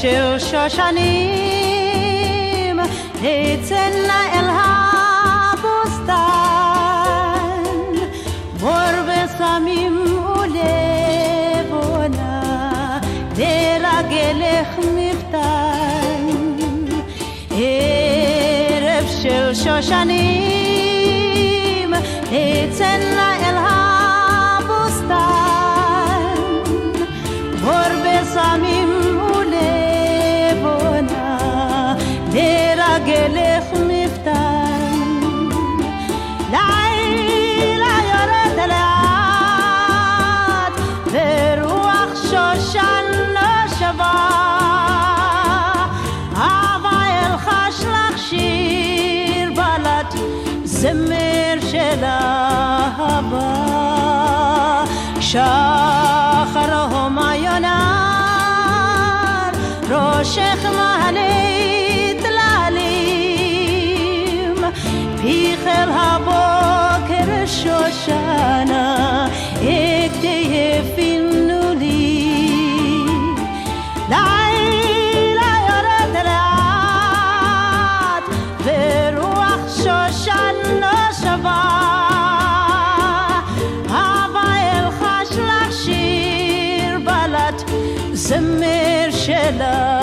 של שושנים תצאנה אל הבוסתן בור וסמים ולבונה לרגלך מפתן ערב של שושנים תצאנה אל הבוסתן וסמים ולבונה לרגלך מפתן. לילה יורד לאט ורוח שושן נושבה אהבה אלחש לך שיר בלט זמר של אהבה. שם חושך מעלה טללים, פי חיל הבוקר שושנה, אקטייפים love.